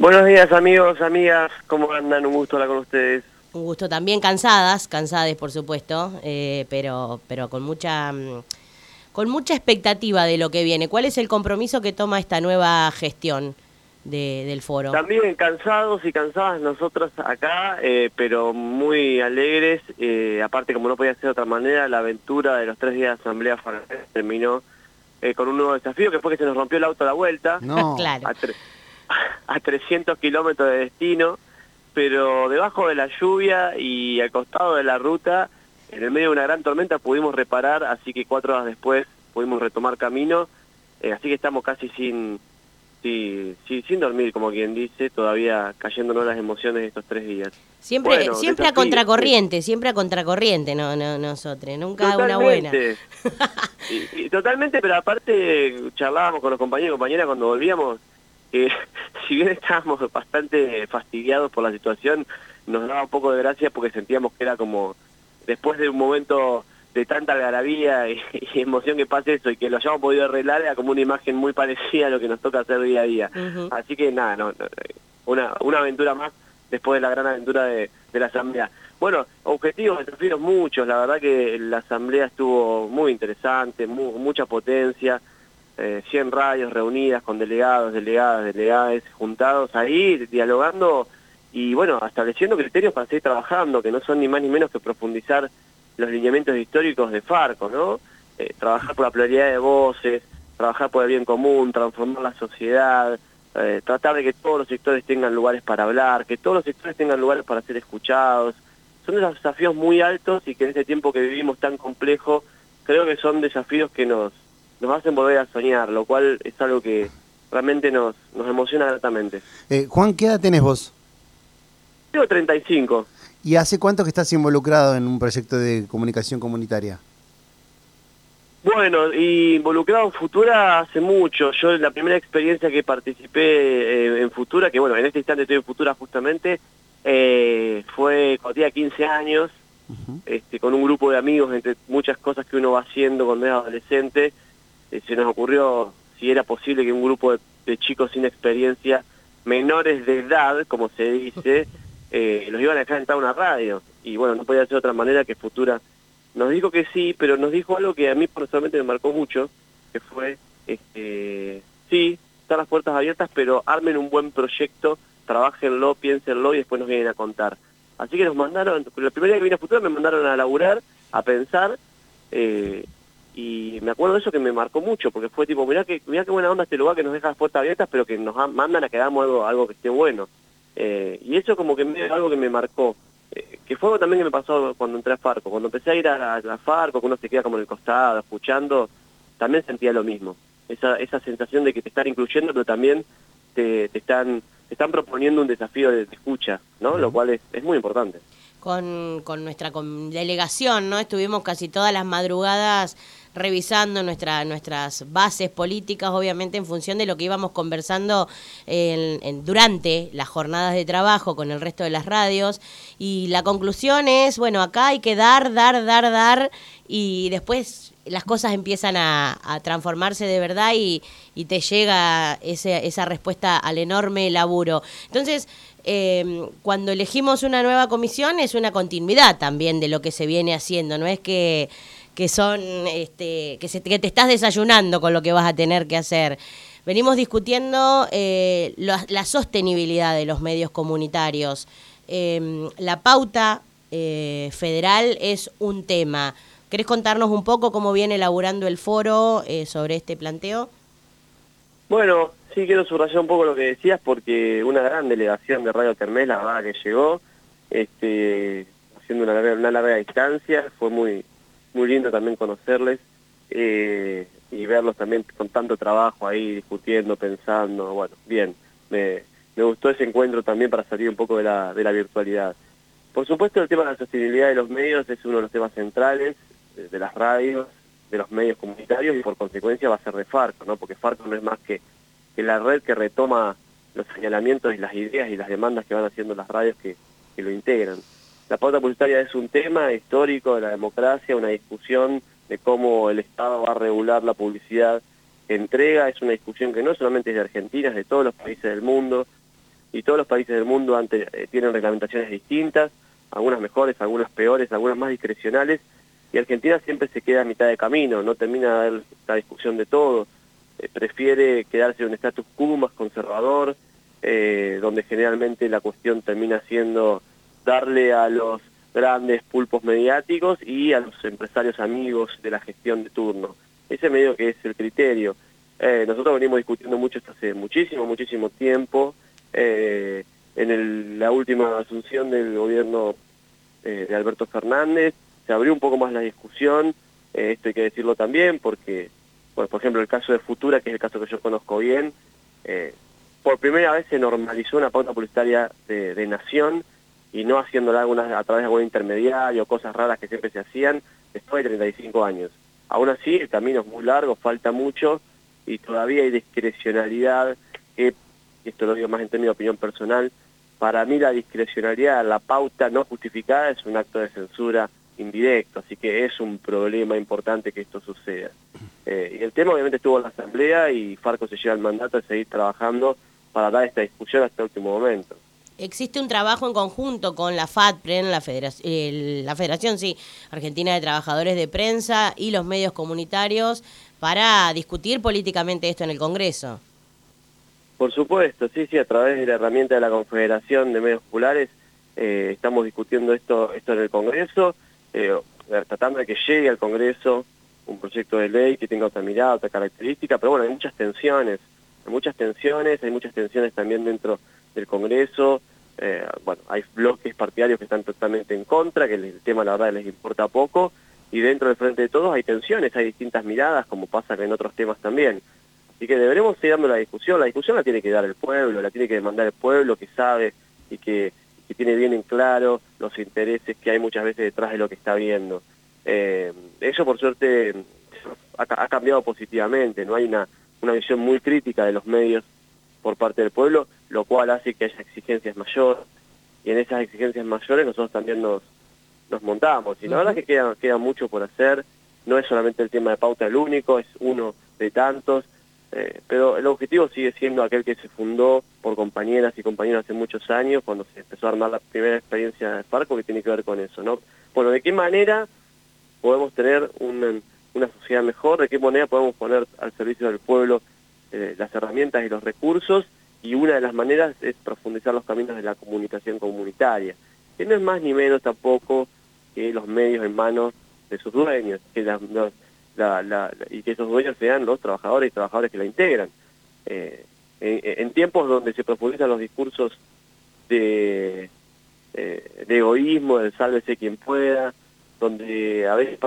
Buenos días amigos, amigas, ¿cómo andan? Un gusto hablar con ustedes. Un gusto también, cansadas, cansadas por supuesto, eh, pero, pero con mucha... Mm, con mucha expectativa de lo que viene. ¿Cuál es el compromiso que toma esta nueva gestión del foro? También cansados y cansadas nosotros acá, eh, pero muy alegres. Eh, aparte, como no podía ser de otra manera, la aventura de los tres días de Asamblea terminó eh, con un nuevo desafío, que fue que se nos rompió el auto a la vuelta. No. claro. A, a 300 kilómetros de destino, pero debajo de la lluvia y al costado de la ruta en el medio de una gran tormenta pudimos reparar, así que cuatro horas después pudimos retomar camino, eh, así que estamos casi sin, sí, sin dormir, como quien dice, todavía cayéndonos las emociones de estos tres días. Siempre, siempre a contracorriente, siempre a contracorriente, no, no nosotros, nunca una buena. y, totalmente, pero aparte charlábamos con los compañeros y compañeras cuando volvíamos, que si bien estábamos bastante fastidiados por la situación, nos daba un poco de gracia porque sentíamos que era como después de un momento de tanta algarabía y, emoción que pase eso y que lo hayamos podido arreglar era como una imagen muy parecida a lo que nos toca hacer día a día. Así que nada, no, una, una aventura más después de la gran aventura de, la asamblea. Bueno, objetivos, desafíos muchos, la verdad que la asamblea estuvo muy interesante, mucha potencia, eh, 100 radios reunidas con delegados, delegadas, delegadas, juntados ahí, dialogando y bueno, estableciendo criterios para seguir trabajando, que no son ni más ni menos que profundizar los lineamientos históricos de Farco, ¿no? Eh, trabajar por la pluralidad de voces, trabajar por el bien común, transformar la sociedad, eh, tratar de que todos los sectores tengan lugares para hablar, que todos los sectores tengan lugares para ser escuchados. Son desafíos muy altos y que en este tiempo que vivimos tan complejo, creo que son desafíos que nos, nos hacen volver a soñar, lo cual es algo que realmente nos, nos emociona gratamente. Eh, Juan, ¿qué edad tenés vos? Tengo 35. ¿Y hace cuánto que estás involucrado en un proyecto de comunicación comunitaria? Bueno, involucrado en Futura hace mucho. Yo la primera experiencia que participé eh, en Futura, que bueno, en este instante estoy en Futura justamente, eh, fue cuando tenía 15 años, este, con un grupo de amigos, entre muchas cosas que uno va haciendo cuando es adolescente, eh, se nos ocurrió si era posible que un grupo de chicos sin experiencia, menores de edad, como se dice, eh, los iban a dejar entrar a una radio. Y bueno, no podía ser de otra manera que Futura nos dijo que sí, pero nos dijo algo que a mí personalmente me marcó mucho, que fue, este, sí, están las puertas abiertas, pero armen un buen proyecto, trabajenlo, piénsenlo y después nos vienen a contar. Así que nos mandaron, la primera vez que vine a Futura me mandaron a laburar, a pensar, eh, y me acuerdo de eso que me marcó mucho, porque fue tipo, mirá que, mirá qué buena onda este lugar que nos deja las puertas abiertas, pero que nos mandan a que hagamos algo, algo que esté bueno. Eh, y eso como que es algo que me marcó. Eh, que fue algo también que me pasó cuando entré a Farco. Cuando empecé a ir a, la Farco, que uno se queda como en el costado, escuchando, también sentía lo mismo. Esa, esa sensación de que te están incluyendo, pero también te, te están, te están proponiendo un desafío de, escucha, ¿no? Lo cual es, es muy importante. Con, con nuestra delegación, ¿no? Estuvimos casi todas las madrugadas revisando nuestra, nuestras bases políticas, obviamente en función de lo que íbamos conversando en, durante las jornadas de trabajo con el resto de las radios. Y la conclusión es, bueno, acá hay que dar, dar, dar, dar, y después las cosas empiezan a, transformarse de verdad y, te llega ese, esa respuesta al enorme laburo. Entonces, eh, cuando elegimos una nueva comisión es una continuidad también de lo que se viene haciendo, no es que que son este, que, se, que te estás desayunando con lo que vas a tener que hacer. Venimos discutiendo eh, la, sostenibilidad de los medios comunitarios. Em, la pauta eh, federal es un tema. ¿Querés contarnos un poco cómo viene elaborando el foro eh, sobre este planteo? Bueno, sí quiero subrayar un poco lo que decías porque una gran delegación de Radio Termés, la que llegó, este, haciendo una una larga distancia, fue muy, muy lindo también conocerles eh, y verlos también con tanto trabajo ahí discutiendo, pensando, bueno, bien, me, me gustó ese encuentro también para salir un poco de la, de la virtualidad. Por supuesto el tema de la sostenibilidad de los medios es uno de los temas centrales eh, de las radios, de los medios comunitarios y por consecuencia va a ser de Farco, ¿no? porque Farco no es más que, que la red que retoma los señalamientos y las ideas y las demandas que van haciendo las radios que, que lo integran. La pauta publicitaria es un tema histórico de la democracia, una discusión de cómo el Estado va a regular la publicidad entrega, es una discusión que no solamente es de Argentina, es de todos los países del mundo. y todos los países del mundo eh, tienen reglamentaciones distintas, algunas mejores, algunas peores, algunas más discrecionales, y Argentina siempre se queda a mitad de camino, no termina de la discusión de todo, eh, prefiere quedarse en un status quo más conservador, eh, donde generalmente la cuestión termina siendo darle a los grandes pulpos mediáticos y a los empresarios amigos de la gestión de turno. Ese medio que es el criterio. Eh, nosotros venimos discutiendo mucho esto hace muchísimo, muchísimo tiempo. Eh, en la última asunción del gobierno eh, de Alberto Fernández se abrió un poco más la discusión, esto hay que decirlo también porque, por ejemplo, el caso de Futura, que es el caso que yo conozco bien, por primera vez se normalizó una pauta publicitaria de, de nación y no haciéndola alguna, a través de algún intermediario, cosas raras que siempre se hacían después de 35 años. Aún así, el camino es muy largo, falta mucho y todavía hay discrecionalidad que, esto lo digo más en términos de opinión personal, para mí la discrecionalidad, la pauta no justificada es un acto de censura indirecto, así que es un problema importante que esto suceda. Eh, y el tema obviamente estuvo en la Asamblea y Farco se lleva el mandato de seguir trabajando para dar esta discusión hasta el último momento existe un trabajo en conjunto con la FATPREN, la Federación, la Federación sí, Argentina de Trabajadores de Prensa y los medios comunitarios para discutir políticamente esto en el Congreso. Por supuesto, sí, sí, a través de la herramienta de la Confederación de Medios Populares eh, estamos discutiendo esto, esto en el Congreso, eh, tratando de que llegue al Congreso un proyecto de ley que tenga otra mirada, otra característica, pero bueno, hay muchas tensiones, hay muchas tensiones, hay muchas tensiones también dentro del Congreso, eh, bueno, hay bloques partidarios que están totalmente en contra, que el tema la verdad les importa poco, y dentro del frente de todos hay tensiones, hay distintas miradas, como pasa en otros temas también. Así que deberemos seguir dando la discusión, la discusión la tiene que dar el pueblo, la tiene que demandar el pueblo que sabe y que, tiene bien en claro los intereses que hay muchas veces detrás de lo que está viendo. Eh, eso por suerte ha, cambiado positivamente, no hay una, una visión muy crítica de los medios por parte del pueblo, lo cual hace que haya exigencias mayores, y en esas exigencias mayores nosotros también nos, nos montamos. Y la verdad es que queda, queda mucho por hacer, no es solamente el tema de pauta el único, es uno de tantos, eh, pero el objetivo sigue siendo aquel que se fundó por compañeras y compañeros hace muchos años, cuando se empezó a armar la primera experiencia de Farco, que tiene que ver con eso, ¿no? Bueno, ¿de qué manera podemos tener una, una sociedad mejor? ¿De qué manera podemos poner al servicio del pueblo eh, las herramientas y los recursos y una de las maneras es profundizar los caminos de la comunicación comunitaria, que no es más ni menos tampoco que los medios en manos de sus dueños, que y que esos dueños sean los trabajadores y trabajadores que la integran. Eh, en, tiempos donde se profundizan los discursos de, eh, de egoísmo, del sálvese quien pueda, donde a veces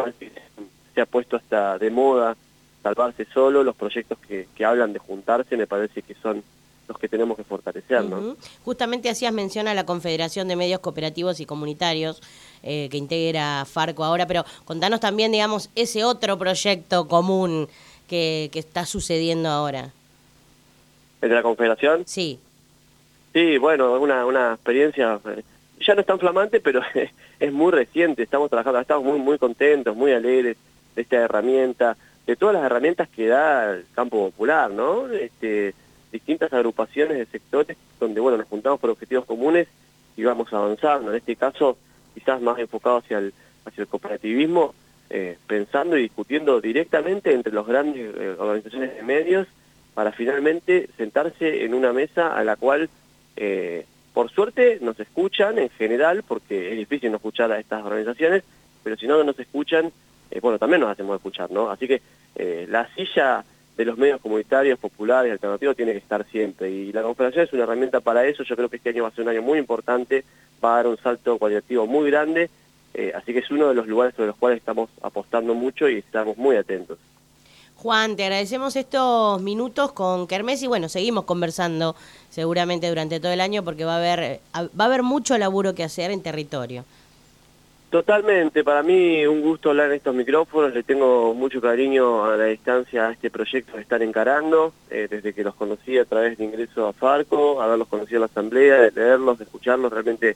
se ha puesto hasta de moda salvarse solo, los proyectos que, que hablan de juntarse me parece que son los que tenemos que fortalecer. ¿no? Justamente hacías mención a la Confederación de Medios Cooperativos y Comunitarios eh, que integra Farco ahora, pero contanos también, digamos, ese otro proyecto común que, que está sucediendo ahora. ¿El de la Confederación? Sí. Sí, bueno, una, una experiencia, eh, ya no es tan flamante, pero es muy reciente, estamos trabajando, estamos muy, muy contentos, muy alegres de esta herramienta, de todas las herramientas que da el campo popular, ¿no? Este, distintas agrupaciones de sectores donde, bueno, nos juntamos por objetivos comunes y vamos avanzando. En este caso, quizás más enfocado hacia el, hacia el cooperativismo, eh, pensando y discutiendo directamente entre las grandes eh, organizaciones de medios para finalmente sentarse en una mesa a la cual, eh, por suerte, nos escuchan en general, porque es difícil no escuchar a estas organizaciones, pero si no nos escuchan, eh, bueno, también nos hacemos escuchar, ¿no? Así que eh, la silla de los medios comunitarios, populares, alternativos, tiene que estar siempre. Y la Confederación es una herramienta para eso. Yo creo que este año va a ser un año muy importante, va a dar un salto cualitativo muy grande. Eh, así que es uno de los lugares sobre los cuales estamos apostando mucho y estamos muy atentos. Juan, te agradecemos estos minutos con Kermés y bueno, seguimos conversando seguramente durante todo el año porque va a haber, va a haber mucho laburo que hacer en territorio. Totalmente, para mí un gusto hablar en estos micrófonos, le tengo mucho cariño a la distancia a este proyecto que están encarando, eh, desde que los conocí a través de ingreso a Farco, haberlos conocido en la asamblea, de leerlos, de escucharlos, realmente,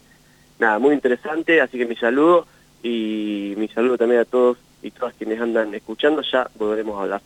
nada, muy interesante, así que mi saludo y mi saludo también a todos y todas quienes andan escuchando, ya volveremos a hablar.